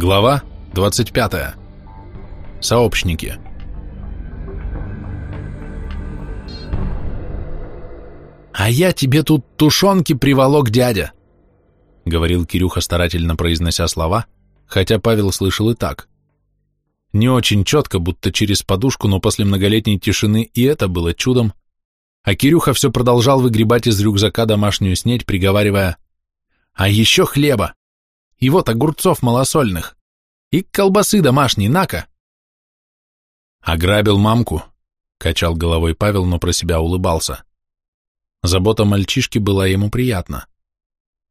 Глава 25. Сообщники. «А я тебе тут тушенки приволок, дядя!» — говорил Кирюха, старательно произнося слова, хотя Павел слышал и так. Не очень четко, будто через подушку, но после многолетней тишины и это было чудом, а Кирюха все продолжал выгребать из рюкзака домашнюю снеть, приговаривая «А еще хлеба! И вот огурцов малосольных! И колбасы домашней, нака!» «Ограбил мамку», — качал головой Павел, но про себя улыбался. Забота мальчишки была ему приятна.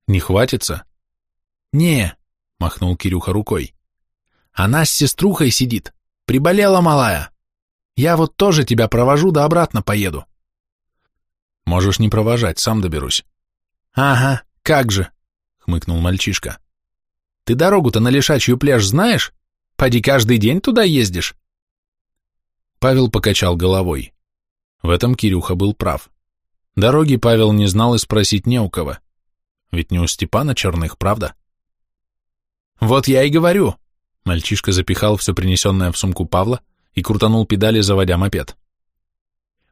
«Не хватится?» «Не», — махнул Кирюха рукой. «Она с сеструхой сидит. Приболела малая. Я вот тоже тебя провожу да обратно поеду». «Можешь не провожать, сам доберусь». «Ага, как же», — хмыкнул мальчишка. «Ты дорогу-то на Лишачью пляж знаешь? Поди каждый день туда ездишь?» Павел покачал головой. В этом Кирюха был прав. Дороги Павел не знал и спросить не у кого. Ведь не у Степана Черных, правда? «Вот я и говорю», — мальчишка запихал все принесенное в сумку Павла и крутанул педали, заводя мопед.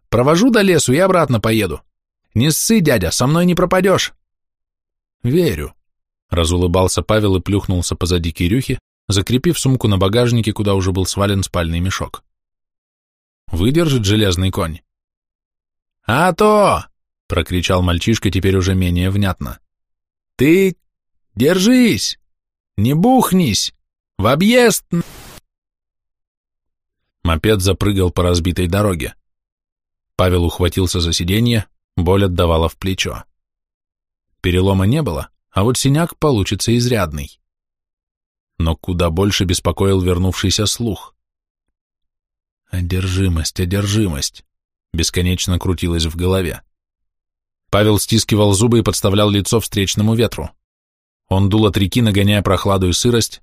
«Провожу до лесу и обратно поеду. Не ссы, дядя, со мной не пропадешь». «Верю», — разулыбался Павел и плюхнулся позади Кирюхи, закрепив сумку на багажнике, куда уже был свален спальный мешок. «Выдержит железный конь?» «А то!» — прокричал мальчишка теперь уже менее внятно. «Ты держись! Не бухнись! В объезд!» Мопед запрыгал по разбитой дороге. Павел ухватился за сиденье, боль отдавала в плечо. Перелома не было, а вот синяк получится изрядный. Но куда больше беспокоил вернувшийся слух. Одержимость, одержимость, бесконечно крутилась в голове. Павел стискивал зубы и подставлял лицо встречному ветру. Он дул от реки, нагоняя прохладу и сырость.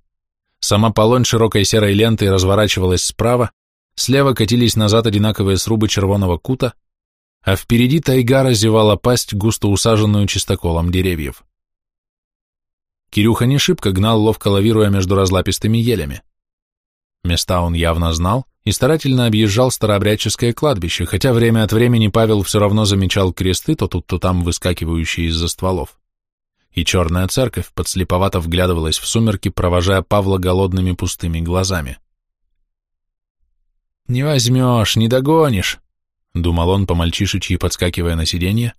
Сама полонь широкой серой лентой разворачивалась справа, слева катились назад одинаковые срубы червоного кута, а впереди тайга разевала пасть, густо усаженную чистоколом деревьев. Кирюха не шибко гнал, ловко лавируя между разлапистыми елями. Места он явно знал и старательно объезжал старообрядческое кладбище, хотя время от времени Павел все равно замечал кресты, то тут, то там выскакивающие из-за стволов. И черная церковь подслеповато вглядывалась в сумерки, провожая Павла голодными пустыми глазами. «Не возьмешь, не догонишь», — думал он по-мальчишечьи, подскакивая на сиденье,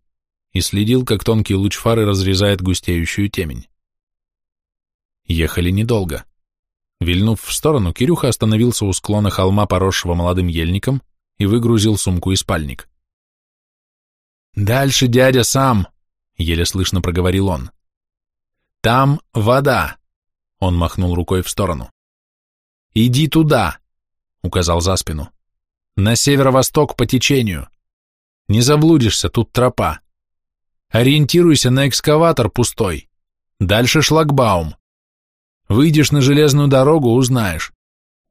и следил, как тонкий луч фары разрезает густеющую темень. Ехали недолго. Вильнув в сторону, Кирюха остановился у склона холма, поросшего молодым ельником, и выгрузил сумку и спальник. «Дальше дядя сам», — еле слышно проговорил он. «Там вода», — он махнул рукой в сторону. «Иди туда», — указал за спину. «На северо-восток по течению. Не заблудишься, тут тропа. Ориентируйся на экскаватор пустой. Дальше шлагбаум. Выйдешь на железную дорогу, узнаешь.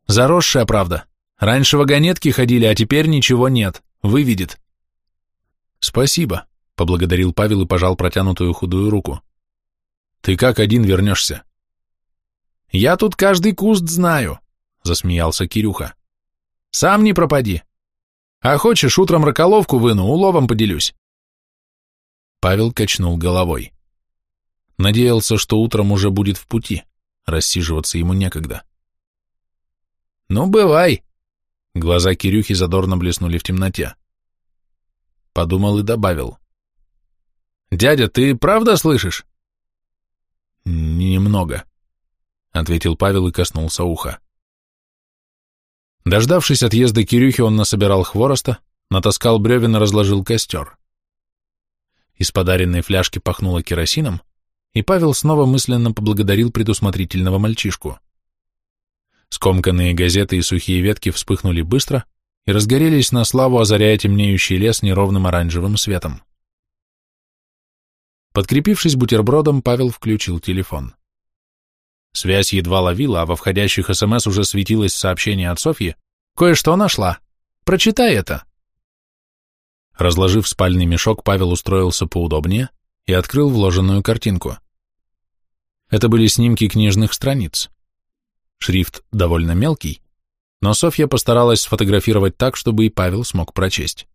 Заросшая, правда. Раньше вагонетки ходили, а теперь ничего нет. Выведет. Спасибо, поблагодарил Павел и пожал протянутую худую руку. Ты как один вернешься? Я тут каждый куст знаю, засмеялся Кирюха. Сам не пропади. А хочешь, утром раколовку выну, уловом поделюсь. Павел качнул головой. Надеялся, что утром уже будет в пути. Рассиживаться ему некогда. «Ну, бывай!» Глаза Кирюхи задорно блеснули в темноте. Подумал и добавил. «Дядя, ты правда слышишь?» «Немного», — ответил Павел и коснулся уха. Дождавшись отъезда Кирюхи, он насобирал хвороста, натаскал бревен и разложил костер. Из подаренной фляжки пахнуло керосином, и Павел снова мысленно поблагодарил предусмотрительного мальчишку. Скомканные газеты и сухие ветки вспыхнули быстро и разгорелись на славу, озаряя темнеющий лес неровным оранжевым светом. Подкрепившись бутербродом, Павел включил телефон. Связь едва ловила, а во входящих СМС уже светилось сообщение от Софьи. «Кое-что нашла. Прочитай это». Разложив спальный мешок, Павел устроился поудобнее и открыл вложенную картинку. Это были снимки книжных страниц. Шрифт довольно мелкий, но Софья постаралась сфотографировать так, чтобы и Павел смог прочесть.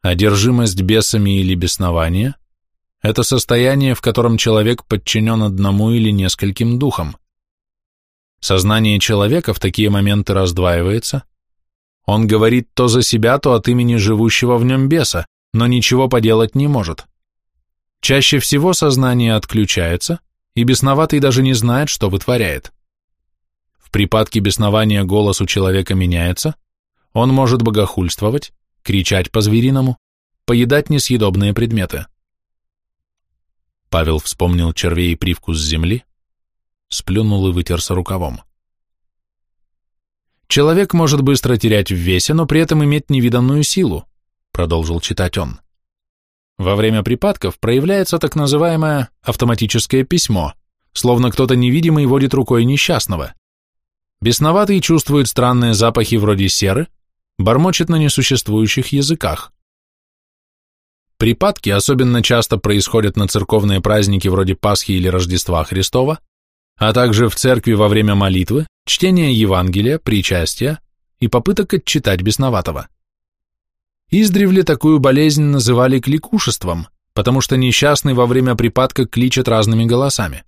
Одержимость бесами или беснование – это состояние, в котором человек подчинен одному или нескольким духам. Сознание человека в такие моменты раздваивается. Он говорит то за себя, то от имени живущего в нем беса, но ничего поделать не может. Чаще всего сознание отключается, и бесноватый даже не знает, что вытворяет. В припадке беснования голос у человека меняется, он может богохульствовать, кричать по-звериному, поедать несъедобные предметы. Павел вспомнил червей и привкус земли, сплюнул и вытерся рукавом. Человек может быстро терять в весе, но при этом иметь невиданную силу, продолжил читать он. Во время припадков проявляется так называемое автоматическое письмо, словно кто-то невидимый водит рукой несчастного. Бесноватый чувствует странные запахи вроде серы, бормочет на несуществующих языках. Припадки особенно часто происходят на церковные праздники вроде Пасхи или Рождества Христова, а также в церкви во время молитвы, чтения Евангелия, причастия и попыток отчитать бесноватого. Издревле такую болезнь называли кликушеством, потому что несчастный во время припадка кличет разными голосами.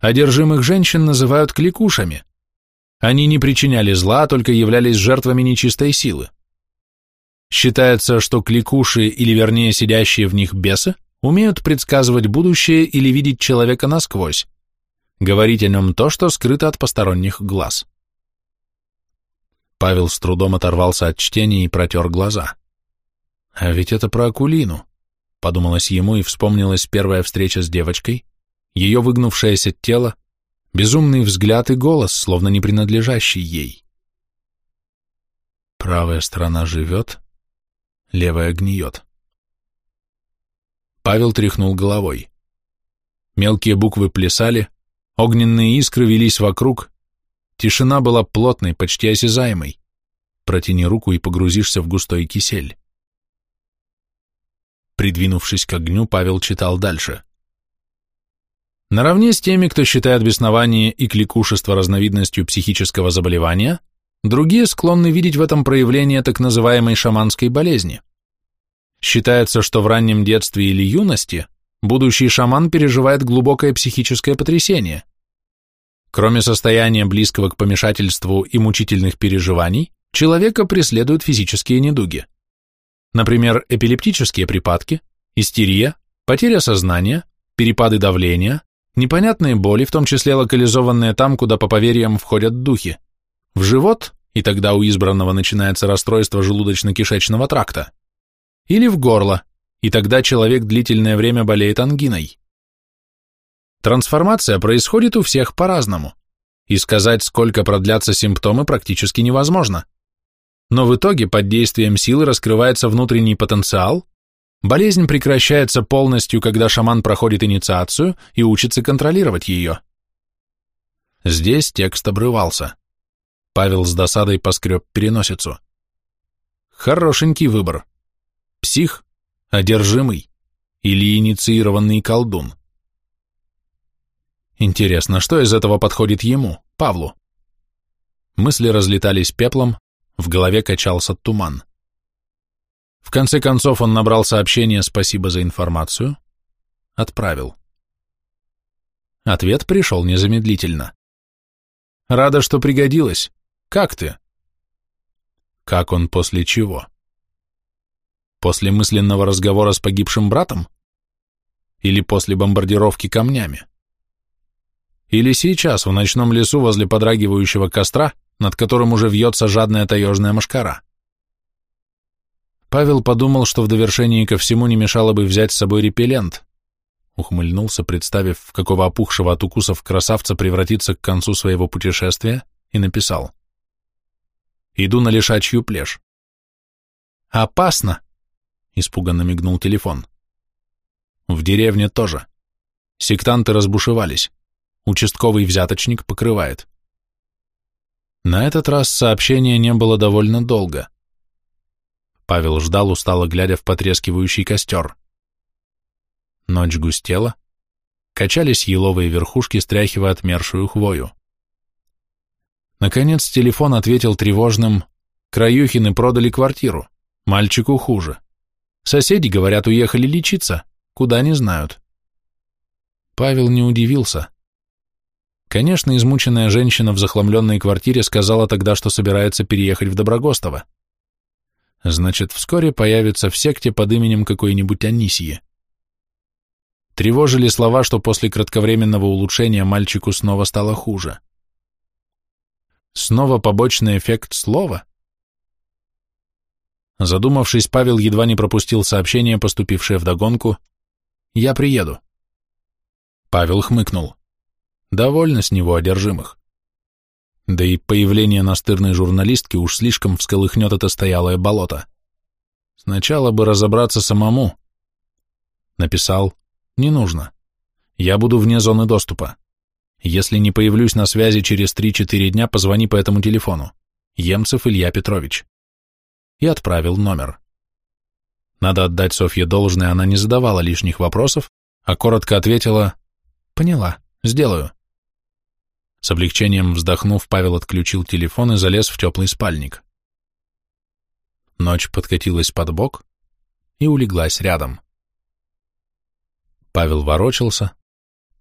Одержимых женщин называют кликушами. Они не причиняли зла, только являлись жертвами нечистой силы. Считается, что кликуши, или вернее сидящие в них бесы, умеют предсказывать будущее или видеть человека насквозь, говорить о нем то, что скрыто от посторонних глаз. Павел с трудом оторвался от чтения и протер глаза. А ведь это про Акулину, подумалось ему и вспомнилась первая встреча с девочкой, ее выгнувшееся тело, безумный взгляд и голос, словно не принадлежащий ей. Правая сторона живет, левая гниет. Павел тряхнул головой. Мелкие буквы плясали, огненные искры велись вокруг, Тишина была плотной, почти осязаемой. Протяни руку и погрузишься в густой кисель. Придвинувшись к огню, Павел читал дальше. Наравне с теми, кто считает беснование и кликушество разновидностью психического заболевания, другие склонны видеть в этом проявление так называемой шаманской болезни. Считается, что в раннем детстве или юности будущий шаман переживает глубокое психическое потрясение – Кроме состояния близкого к помешательству и мучительных переживаний, человека преследуют физические недуги. Например, эпилептические припадки, истерия, потеря сознания, перепады давления, непонятные боли, в том числе локализованные там, куда по поверьям входят духи, в живот, и тогда у избранного начинается расстройство желудочно-кишечного тракта, или в горло, и тогда человек длительное время болеет ангиной. Трансформация происходит у всех по-разному, и сказать, сколько продлятся симптомы, практически невозможно. Но в итоге под действием силы раскрывается внутренний потенциал, болезнь прекращается полностью, когда шаман проходит инициацию и учится контролировать ее. Здесь текст обрывался. Павел с досадой поскреб переносицу. Хорошенький выбор. Псих, одержимый или инициированный колдун. Интересно, что из этого подходит ему, Павлу? Мысли разлетались пеплом, в голове качался туман. В конце концов он набрал сообщение «Спасибо за информацию», отправил. Ответ пришел незамедлительно. «Рада, что пригодилась. Как ты?» Как он после чего? После мысленного разговора с погибшим братом? Или после бомбардировки камнями? Или сейчас, в ночном лесу возле подрагивающего костра, над которым уже вьется жадная таежная мошкара. Павел подумал, что в довершении ко всему не мешало бы взять с собой репеллент. Ухмыльнулся, представив, в какого опухшего от укусов красавца превратится к концу своего путешествия, и написал. «Иду на лишачью плешь». «Опасно!» — испуганно мигнул телефон. «В деревне тоже. Сектанты разбушевались. Участковый взяточник покрывает. На этот раз сообщение не было довольно долго. Павел ждал, устало глядя в потрескивающий костер. Ночь густела, качались еловые верхушки, стряхивая отмершую хвою. Наконец телефон ответил тревожным «Краюхины продали квартиру. Мальчику хуже. Соседи, говорят, уехали лечиться. Куда не знают». Павел не удивился. Конечно, измученная женщина в захламленной квартире сказала тогда, что собирается переехать в Доброгостово. Значит, вскоре появится в секте под именем какой-нибудь Анисии. Тревожили слова, что после кратковременного улучшения мальчику снова стало хуже. Снова побочный эффект слова? Задумавшись, Павел едва не пропустил сообщение, поступившее вдогонку «Я приеду». Павел хмыкнул. Довольно с него одержимых. Да и появление настырной журналистки уж слишком всколыхнет это стоялое болото. Сначала бы разобраться самому. Написал, не нужно. Я буду вне зоны доступа. Если не появлюсь на связи через 3-4 дня, позвони по этому телефону. Емцев Илья Петрович. И отправил номер. Надо отдать Софье должное, она не задавала лишних вопросов, а коротко ответила «Поняла, сделаю». С облегчением вздохнув, Павел отключил телефон и залез в теплый спальник. Ночь подкатилась под бок и улеглась рядом. Павел ворочался,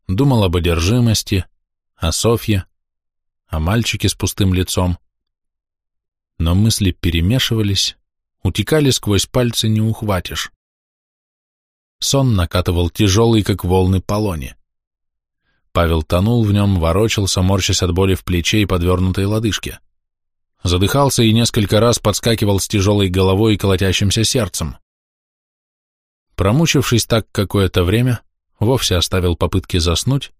думал об одержимости, о Софье, о мальчике с пустым лицом. Но мысли перемешивались, утекали сквозь пальцы, не ухватишь. Сон накатывал тяжелый, как волны полони. Павел тонул в нем, ворочался, морщась от боли в плече и подвернутой лодыжке. Задыхался и несколько раз подскакивал с тяжелой головой и колотящимся сердцем. Промучившись так какое-то время, вовсе оставил попытки заснуть,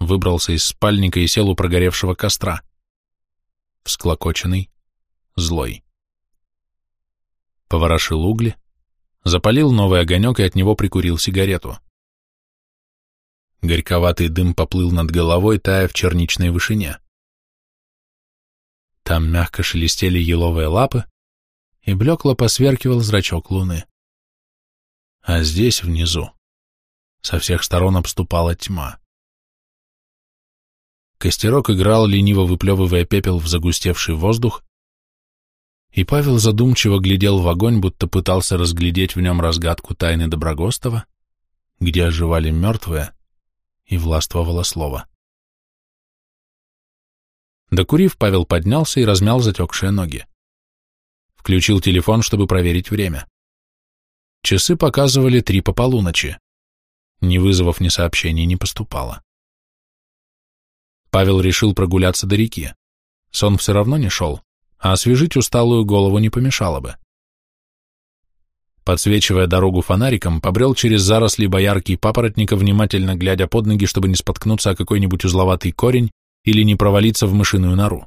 выбрался из спальника и сел у прогоревшего костра. Всклокоченный, злой. Поворошил угли, запалил новый огонек и от него прикурил сигарету. Горьковатый дым поплыл над головой, тая в черничной вышине. Там мягко шелестели еловые лапы, и блекло посверкивал зрачок луны. А здесь, внизу, со всех сторон обступала тьма. Костерок играл, лениво выплевывая пепел в загустевший воздух, и Павел задумчиво глядел в огонь, будто пытался разглядеть в нем разгадку тайны Доброгостова, где оживали мертвые, и властвовало слово. Докурив, Павел поднялся и размял затекшие ноги. Включил телефон, чтобы проверить время. Часы показывали три по полуночи. Ни вызовов, ни сообщений не поступало. Павел решил прогуляться до реки. Сон все равно не шел, а освежить усталую голову не помешало бы подсвечивая дорогу фонариком, побрел через заросли боярки и папоротника, внимательно глядя под ноги, чтобы не споткнуться о какой-нибудь узловатый корень или не провалиться в мышиную нору.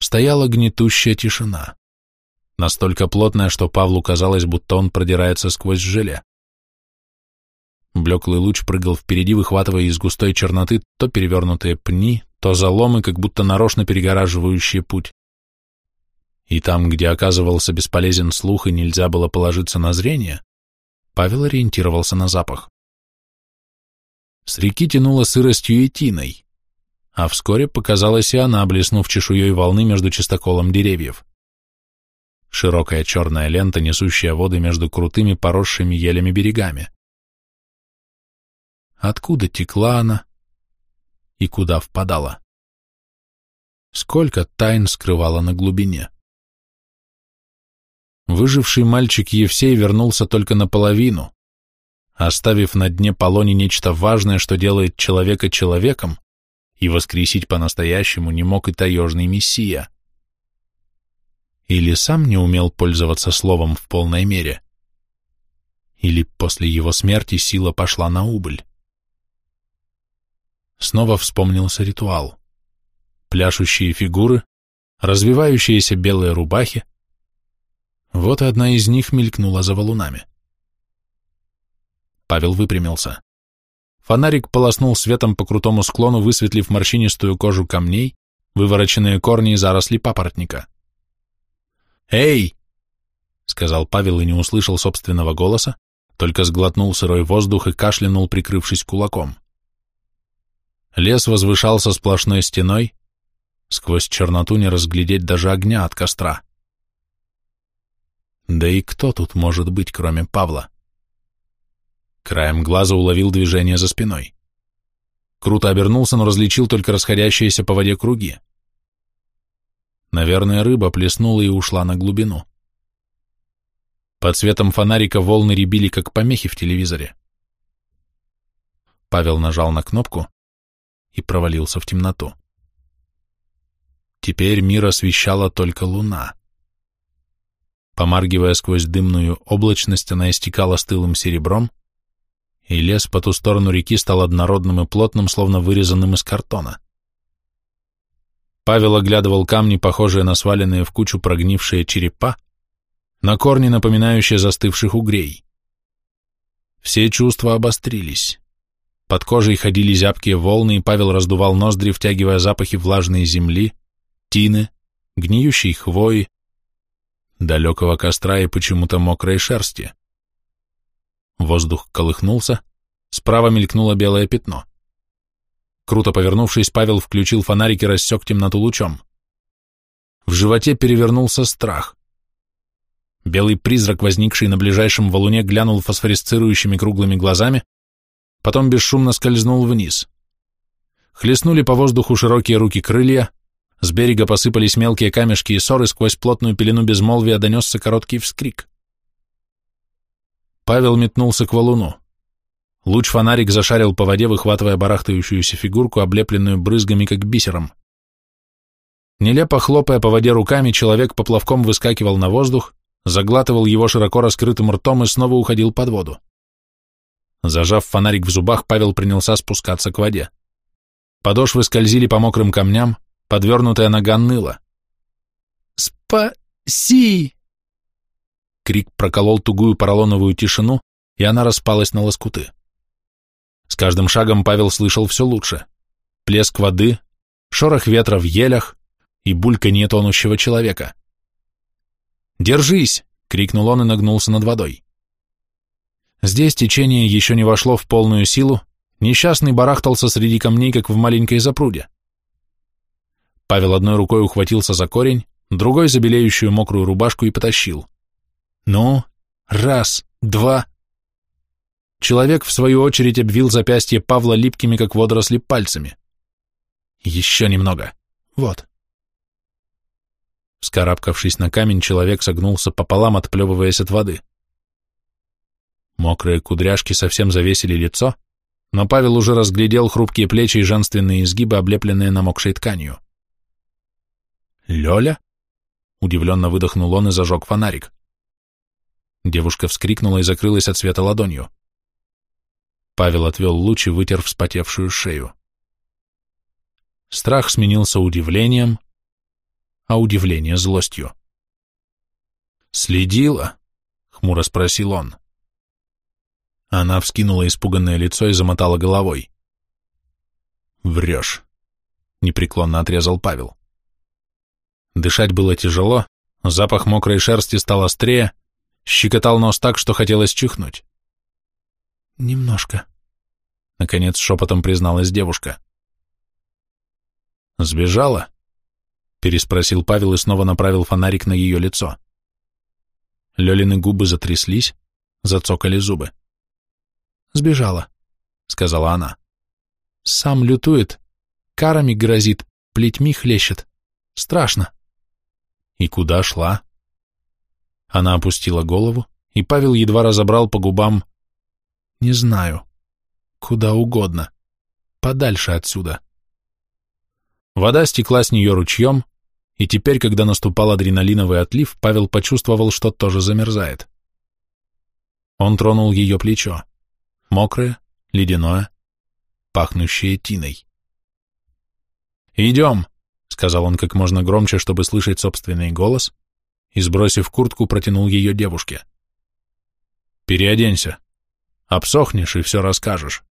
Стояла гнетущая тишина, настолько плотная, что Павлу казалось, будто он продирается сквозь желе. Блеклый луч прыгал впереди, выхватывая из густой черноты то перевернутые пни, то заломы, как будто нарочно перегораживающие путь. И там, где оказывался бесполезен слух и нельзя было положиться на зрение, Павел ориентировался на запах. С реки тянуло сыростью и тиной, а вскоре показалась и она, блеснув чешуей волны между чистоколом деревьев. Широкая черная лента, несущая воды между крутыми поросшими елями берегами. Откуда текла она и куда впадала? Сколько тайн скрывала на глубине? Выживший мальчик Евсей вернулся только наполовину, оставив на дне полони нечто важное, что делает человека человеком, и воскресить по-настоящему не мог и таежный мессия. Или сам не умел пользоваться словом в полной мере, или после его смерти сила пошла на убыль. Снова вспомнился ритуал. Пляшущие фигуры, развивающиеся белые рубахи, вот одна из них мелькнула за валунами. Павел выпрямился. Фонарик полоснул светом по крутому склону, высветлив морщинистую кожу камней, вывороченные корни и заросли папоротника. «Эй!» — сказал Павел и не услышал собственного голоса, только сглотнул сырой воздух и кашлянул, прикрывшись кулаком. Лес возвышался сплошной стеной, сквозь черноту не разглядеть даже огня от костра. Да и кто тут может быть, кроме Павла? Краем глаза уловил движение за спиной. Круто обернулся, но различил только расходящиеся по воде круги. Наверное, рыба плеснула и ушла на глубину. Под светом фонарика волны рябили, как помехи в телевизоре. Павел нажал на кнопку и провалился в темноту. Теперь мир освещала только луна. Помаргивая сквозь дымную облачность, она истекала стылым серебром, и лес по ту сторону реки стал однородным и плотным, словно вырезанным из картона. Павел оглядывал камни, похожие на сваленные в кучу прогнившие черепа, на корни, напоминающие застывших угрей. Все чувства обострились. Под кожей ходили зябкие волны, и Павел раздувал ноздри, втягивая запахи влажной земли, тины, гниющей хвои, далекого костра и почему-то мокрой шерсти. Воздух колыхнулся, справа мелькнуло белое пятно. Круто повернувшись, Павел включил фонарик и рассек темноту лучом. В животе перевернулся страх. Белый призрак, возникший на ближайшем валуне, глянул фосфорисцирующими круглыми глазами, потом бесшумно скользнул вниз. Хлестнули по воздуху широкие руки крылья, с берега посыпались мелкие камешки и ссоры, сквозь плотную пелену безмолвия донесся короткий вскрик. Павел метнулся к валуну. Луч-фонарик зашарил по воде, выхватывая барахтающуюся фигурку, облепленную брызгами, как бисером. Нелепо хлопая по воде руками, человек поплавком выскакивал на воздух, заглатывал его широко раскрытым ртом и снова уходил под воду. Зажав фонарик в зубах, Павел принялся спускаться к воде. Подошвы скользили по мокрым камням, подвернутая нога ныла. «Спаси!» Крик проколол тугую поролоновую тишину, и она распалась на лоскуты. С каждым шагом Павел слышал все лучше. Плеск воды, шорох ветра в елях и бульканье тонущего человека. «Держись!» — крикнул он и нагнулся над водой. Здесь течение еще не вошло в полную силу, несчастный барахтался среди камней, как в маленькой запруде. Павел одной рукой ухватился за корень, другой за белеющую мокрую рубашку и потащил. Ну, раз, два. Человек, в свою очередь, обвил запястье Павла липкими, как водоросли, пальцами. Еще немного. Вот. Вскарабкавшись на камень, человек согнулся пополам, отплевываясь от воды. Мокрые кудряшки совсем завесили лицо, но Павел уже разглядел хрупкие плечи и женственные изгибы, облепленные намокшей тканью. «Лёля?» — удивленно выдохнул он и зажег фонарик. Девушка вскрикнула и закрылась от света ладонью. Павел отвел луч и вытер вспотевшую шею. Страх сменился удивлением, а удивление — злостью. «Следила?» — хмуро спросил он. Она вскинула испуганное лицо и замотала головой. «Врешь», — непреклонно отрезал Павел. Дышать было тяжело, запах мокрой шерсти стал острее, щекотал нос так, что хотелось чихнуть. «Немножко», — наконец шепотом призналась девушка. «Сбежала?» — переспросил Павел и снова направил фонарик на ее лицо. Лёлины губы затряслись, зацокали зубы. «Сбежала», — сказала она. «Сам лютует, карами грозит, плетьми хлещет. Страшно». «И куда шла?» Она опустила голову, и Павел едва разобрал по губам «Не знаю. Куда угодно. Подальше отсюда». Вода стекла с нее ручьем, и теперь, когда наступал адреналиновый отлив, Павел почувствовал, что тоже замерзает. Он тронул ее плечо. Мокрое, ледяное, пахнущее тиной. «Идем», — сказал он как можно громче, чтобы слышать собственный голос, и, сбросив куртку, протянул ее девушке. «Переоденься. Обсохнешь и все расскажешь».